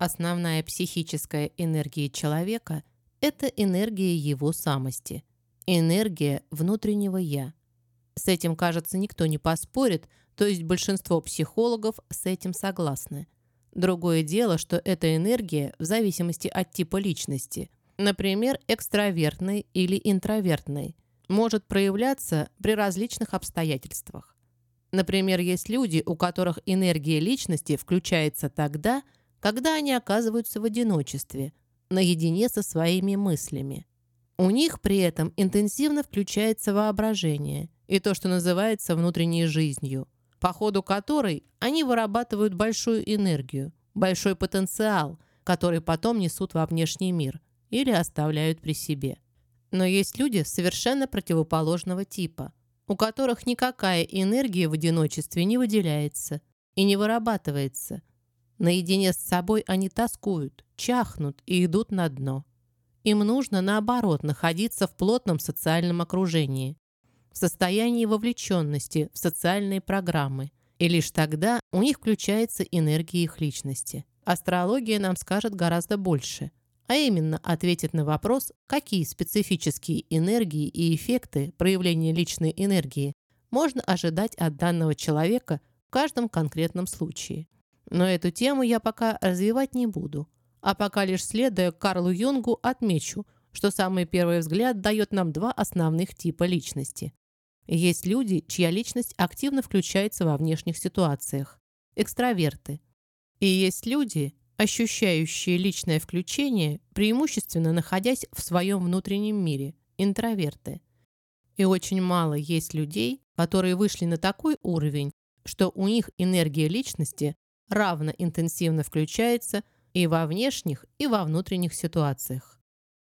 Основная психическая энергия человека – это энергия его самости, энергия внутреннего «я». С этим, кажется, никто не поспорит, то есть большинство психологов с этим согласны. Другое дело, что эта энергия в зависимости от типа личности, например, экстравертной или интровертной, может проявляться при различных обстоятельствах. Например, есть люди, у которых энергия личности включается тогда, когда они оказываются в одиночестве, наедине со своими мыслями. У них при этом интенсивно включается воображение и то, что называется внутренней жизнью, по ходу которой они вырабатывают большую энергию, большой потенциал, который потом несут во внешний мир или оставляют при себе. Но есть люди совершенно противоположного типа, у которых никакая энергия в одиночестве не выделяется и не вырабатывается – Наедине с собой они тоскуют, чахнут и идут на дно. Им нужно, наоборот, находиться в плотном социальном окружении, в состоянии вовлеченности в социальные программы, и лишь тогда у них включается энергия их личности. Астрология нам скажет гораздо больше, а именно ответит на вопрос, какие специфические энергии и эффекты проявления личной энергии можно ожидать от данного человека в каждом конкретном случае. Но эту тему я пока развивать не буду. А пока лишь следуя Карлу Юнгу отмечу, что самый первый взгляд дает нам два основных типа личности. Есть люди, чья личность активно включается во внешних ситуациях – экстраверты. И есть люди, ощущающие личное включение, преимущественно находясь в своем внутреннем мире – интроверты. И очень мало есть людей, которые вышли на такой уровень, что у них энергия личности равно интенсивно включается и во внешних, и во внутренних ситуациях.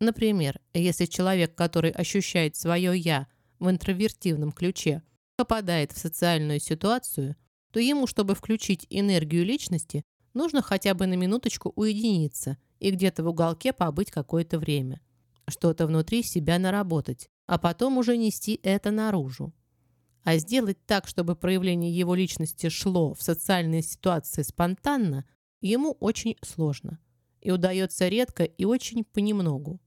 Например, если человек, который ощущает свое «я» в интровертивном ключе, попадает в социальную ситуацию, то ему, чтобы включить энергию личности, нужно хотя бы на минуточку уединиться и где-то в уголке побыть какое-то время. Что-то внутри себя наработать, а потом уже нести это наружу. А сделать так, чтобы проявление его личности шло в социальные ситуации спонтанно, ему очень сложно. И удается редко и очень понемногу.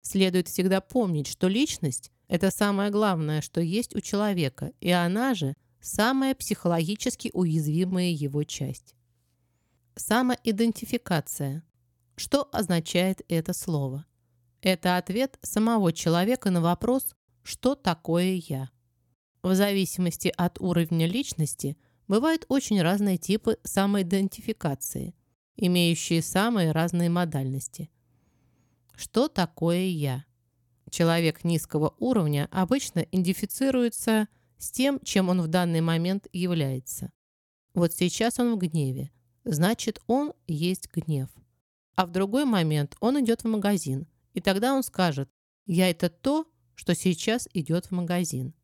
Следует всегда помнить, что личность – это самое главное, что есть у человека, и она же – самая психологически уязвимая его часть. Самоидентификация. Что означает это слово? Это ответ самого человека на вопрос «Что такое я?». В зависимости от уровня личности бывают очень разные типы самоидентификации, имеющие самые разные модальности. Что такое «я»? Человек низкого уровня обычно идентифицируется с тем, чем он в данный момент является. Вот сейчас он в гневе, значит, он есть гнев. А в другой момент он идет в магазин, и тогда он скажет «я это то, что сейчас идет в магазин».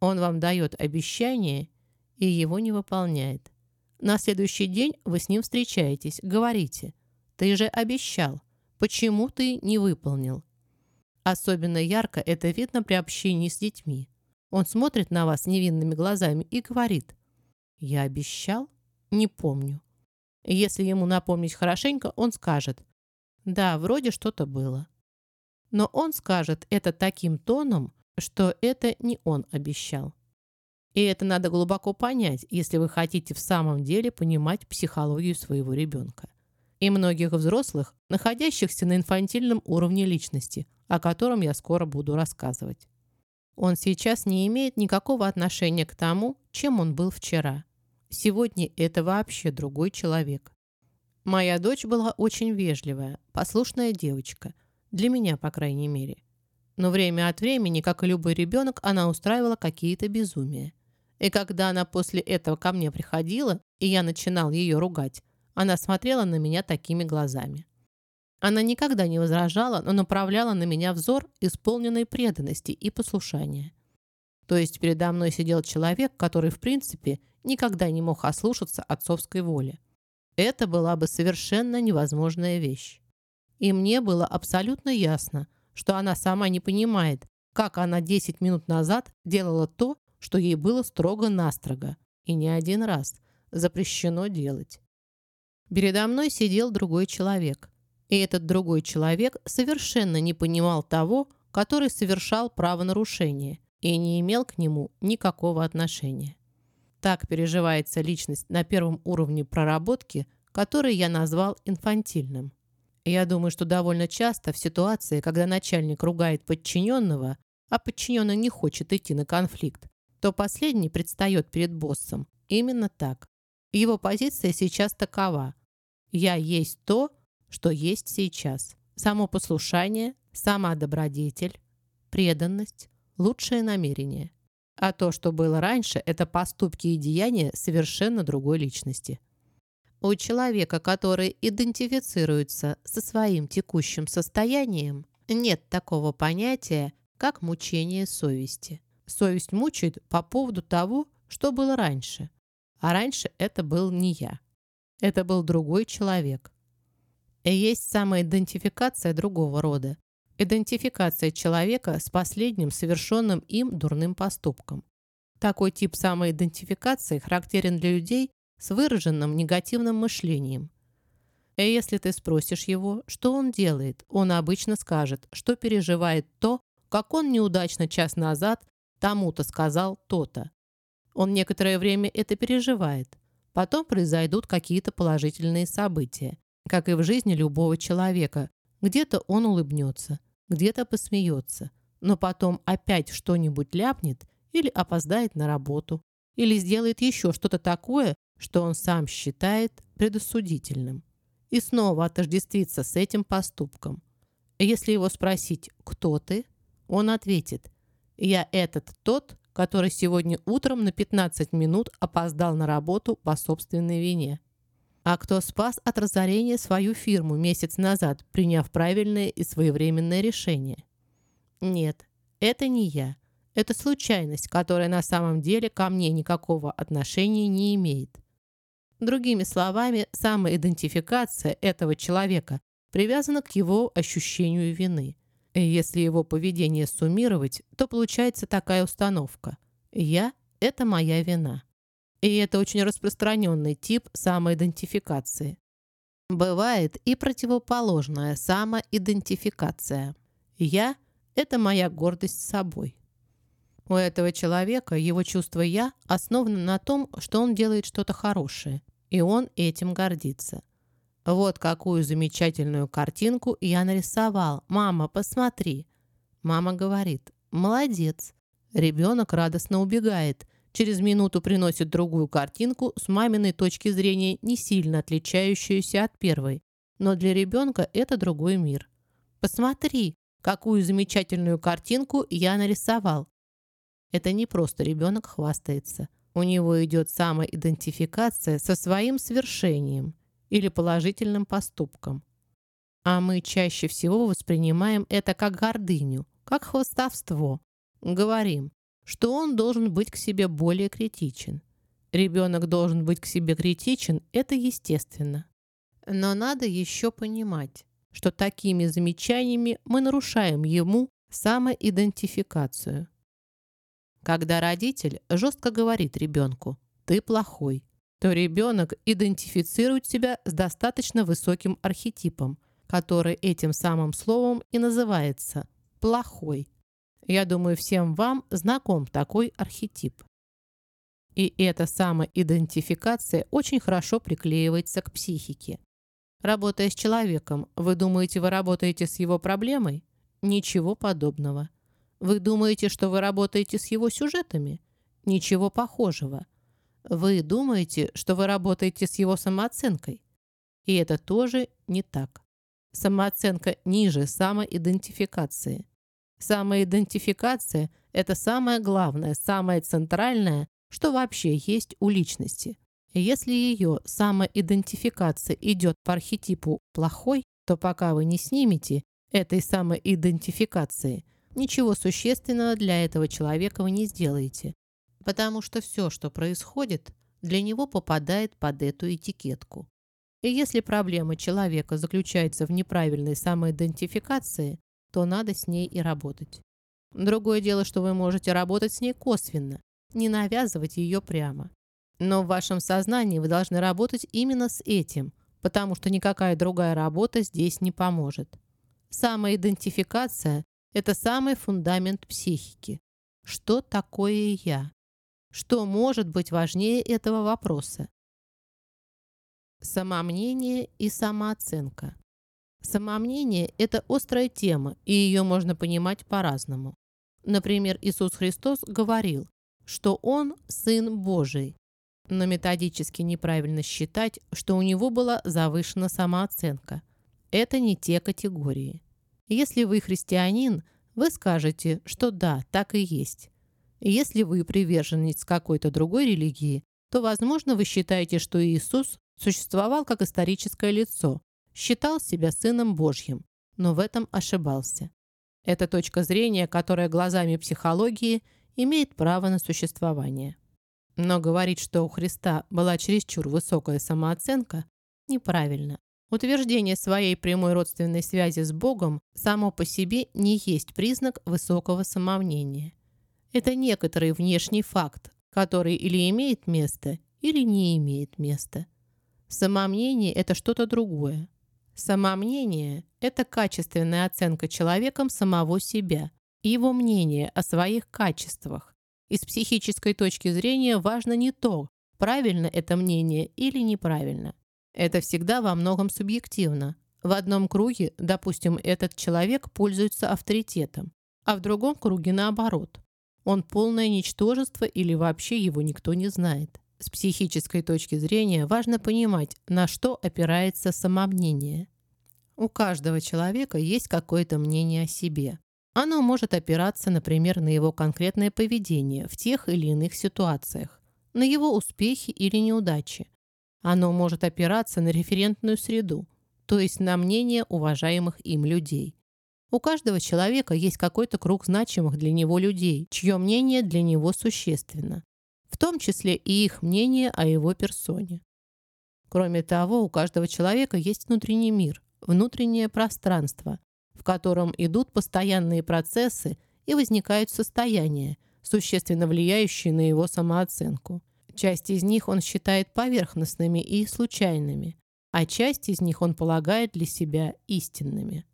Он вам дает обещание и его не выполняет. На следующий день вы с ним встречаетесь, говорите, ты же обещал, почему ты не выполнил? Особенно ярко это видно при общении с детьми. Он смотрит на вас невинными глазами и говорит, я обещал? Не помню. Если ему напомнить хорошенько, он скажет, да, вроде что-то было. Но он скажет это таким тоном, что это не он обещал. И это надо глубоко понять, если вы хотите в самом деле понимать психологию своего ребенка. И многих взрослых, находящихся на инфантильном уровне личности, о котором я скоро буду рассказывать. Он сейчас не имеет никакого отношения к тому, чем он был вчера. Сегодня это вообще другой человек. Моя дочь была очень вежливая, послушная девочка. Для меня, по крайней мере. Но время от времени, как и любой ребенок, она устраивала какие-то безумия. И когда она после этого ко мне приходила, и я начинал ее ругать, она смотрела на меня такими глазами. Она никогда не возражала, но направляла на меня взор, исполненный преданности и послушания. То есть передо мной сидел человек, который, в принципе, никогда не мог ослушаться отцовской воли. Это была бы совершенно невозможная вещь. И мне было абсолютно ясно – что она сама не понимает, как она 10 минут назад делала то, что ей было строго-настрого, и не один раз, запрещено делать. Передо мной сидел другой человек. И этот другой человек совершенно не понимал того, который совершал правонарушение и не имел к нему никакого отношения. Так переживается личность на первом уровне проработки, который я назвал инфантильным. Я думаю, что довольно часто в ситуации, когда начальник ругает подчиненного, а подчиненный не хочет идти на конфликт, то последний предстает перед боссом. Именно так. Его позиция сейчас такова. Я есть то, что есть сейчас. Само послушание, самодобродетель, преданность, лучшее намерение. А то, что было раньше, это поступки и деяния совершенно другой личности. У человека, который идентифицируется со своим текущим состоянием, нет такого понятия, как мучение совести. Совесть мучает по поводу того, что было раньше. А раньше это был не я. Это был другой человек. И есть самоидентификация другого рода. Идентификация человека с последним совершенным им дурным поступком. Такой тип самоидентификации характерен для людей с выраженным негативным мышлением. И если ты спросишь его, что он делает, он обычно скажет, что переживает то, как он неудачно час назад тому-то сказал то-то. Он некоторое время это переживает. Потом произойдут какие-то положительные события, как и в жизни любого человека. Где-то он улыбнется, где-то посмеется, но потом опять что-нибудь ляпнет или опоздает на работу, или сделает еще что-то такое, что он сам считает предосудительным, и снова отождествится с этим поступком. Если его спросить «Кто ты?», он ответит «Я этот тот, который сегодня утром на 15 минут опоздал на работу по собственной вине». А кто спас от разорения свою фирму месяц назад, приняв правильное и своевременное решение? Нет, это не я. Это случайность, которая на самом деле ко мне никакого отношения не имеет. Другими словами, самоидентификация этого человека привязана к его ощущению вины. И если его поведение суммировать, то получается такая установка. «Я – это моя вина». И это очень распространенный тип самоидентификации. Бывает и противоположная самоидентификация. «Я – это моя гордость собой». У этого человека его чувство «я» основано на том, что он делает что-то хорошее, и он этим гордится. Вот какую замечательную картинку я нарисовал. Мама, посмотри. Мама говорит, молодец. Ребенок радостно убегает. Через минуту приносит другую картинку с маминой точки зрения, не сильно отличающуюся от первой. Но для ребенка это другой мир. Посмотри, какую замечательную картинку я нарисовал. Это не просто ребенок хвастается. У него идет самоидентификация со своим свершением или положительным поступком. А мы чаще всего воспринимаем это как гордыню, как хвостовство. Говорим, что он должен быть к себе более критичен. Ребенок должен быть к себе критичен, это естественно. Но надо еще понимать, что такими замечаниями мы нарушаем ему самоидентификацию. Когда родитель жестко говорит ребенку «ты плохой», то ребенок идентифицирует себя с достаточно высоким архетипом, который этим самым словом и называется «плохой». Я думаю, всем вам знаком такой архетип. И эта самоидентификация очень хорошо приклеивается к психике. Работая с человеком, вы думаете, вы работаете с его проблемой? Ничего подобного. Вы думаете, что вы работаете с его сюжетами? Ничего похожего. Вы думаете, что вы работаете с его самооценкой? И это тоже не так. Самооценка ниже самоидентификации. Самоидентификация – это самое главное, самое центральное, что вообще есть у личности. Если ее самоидентификация идет по архетипу «плохой», то пока вы не снимете этой самоидентификации, ничего существенного для этого человека вы не сделаете потому что все, что происходит, для него попадает под эту этикетку. И если проблема человека заключается в неправильной самоидентификации, то надо с ней и работать. Другое дело, что вы можете работать с ней косвенно, не навязывать ее прямо. Но в вашем сознании вы должны работать именно с этим, потому что никакая другая работа здесь не поможет. Самоидентификация – это самый фундамент психики. Что такое «я»? Что может быть важнее этого вопроса? Самомнение и самооценка. Самомнение – это острая тема, и ее можно понимать по-разному. Например, Иисус Христос говорил, что Он – Сын Божий, но методически неправильно считать, что у него была завышена самооценка. Это не те категории. Если вы христианин, вы скажете, что да, так и есть. Если вы приверженец какой-то другой религии, то, возможно, вы считаете, что Иисус существовал как историческое лицо, считал себя Сыном Божьим, но в этом ошибался. Это точка зрения, которая глазами психологии имеет право на существование. Но говорить, что у Христа была чересчур высокая самооценка, неправильно. Утверждение своей прямой родственной связи с Богом само по себе не есть признак высокого самомнения. Это некоторый внешний факт, который или имеет место, или не имеет места. Самомнение – это что-то другое. Самомнение – это качественная оценка человеком самого себя, его мнение о своих качествах. И с психической точки зрения важно не то, правильно это мнение или неправильно. Это всегда во многом субъективно. В одном круге, допустим, этот человек пользуется авторитетом, а в другом круге наоборот. Он полное ничтожество или вообще его никто не знает. С психической точки зрения важно понимать, на что опирается самомнение. У каждого человека есть какое-то мнение о себе. Оно может опираться, например, на его конкретное поведение в тех или иных ситуациях, на его успехи или неудачи. Оно может опираться на референтную среду, то есть на мнение уважаемых им людей. У каждого человека есть какой-то круг значимых для него людей, чье мнение для него существенно в том числе и их мнение о его персоне. Кроме того, у каждого человека есть внутренний мир, внутреннее пространство, в котором идут постоянные процессы и возникают состояния, существенно влияющие на его самооценку. Часть из них он считает поверхностными и случайными, а часть из них он полагает для себя истинными.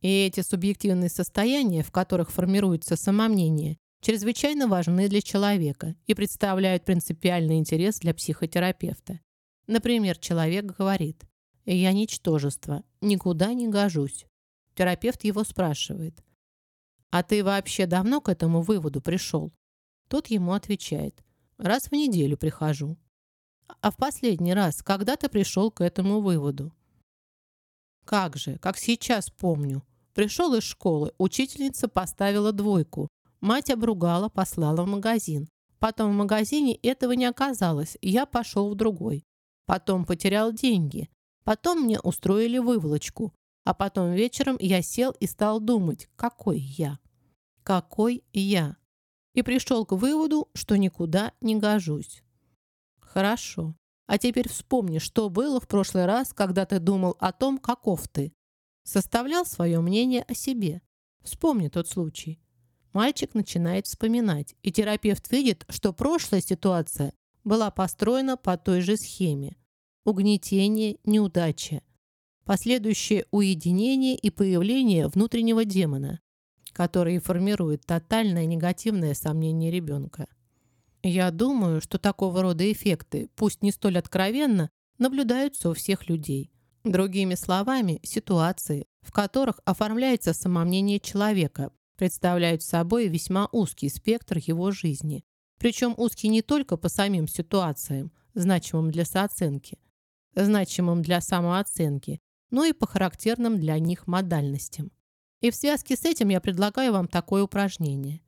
И эти субъективные состояния, в которых формируется самомнение, чрезвычайно важны для человека и представляют принципиальный интерес для психотерапевта. Например, человек говорит «Я ничтожество, никуда не гожусь». Терапевт его спрашивает «А ты вообще давно к этому выводу пришел?» Тот ему отвечает «Раз в неделю прихожу». «А в последний раз, когда ты пришел к этому выводу?» «Как же, как сейчас помню. Пришел из школы, учительница поставила двойку. Мать обругала, послала в магазин. Потом в магазине этого не оказалось, я пошел в другой. Потом потерял деньги. Потом мне устроили выволочку. А потом вечером я сел и стал думать, какой я. Какой я. И пришел к выводу, что никуда не гожусь. Хорошо. А теперь вспомни, что было в прошлый раз, когда ты думал о том, каков ты. Составлял свое мнение о себе. Вспомни тот случай. Мальчик начинает вспоминать, и терапевт видит, что прошлая ситуация была построена по той же схеме. Угнетение, неудача. Последующее уединение и появление внутреннего демона, который формирует тотальное негативное сомнение ребенка. Я думаю, что такого рода эффекты, пусть не столь откровенно, наблюдаются у всех людей. Другими словами, ситуации, в которых оформляется самомнение человека, представляют собой весьма узкий спектр его жизни. Причем узкий не только по самим ситуациям, значимым для сооценки, значимым для самооценки, но и по характерным для них модальностям. И в связке с этим я предлагаю вам такое упражнение.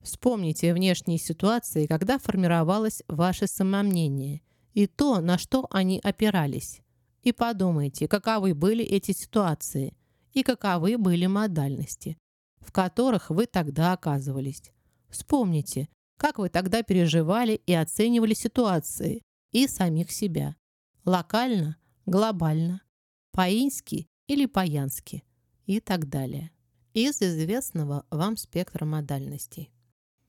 Вспомните внешние ситуации, когда формировалось ваше самомнение, и то, на что они опирались. И подумайте, каковы были эти ситуации, и каковы были модальности в которых вы тогда оказывались. Вспомните, как вы тогда переживали и оценивали ситуации и самих себя. Локально, глобально, по-ински или по-янски и так далее. Из известного вам спектра модальностей.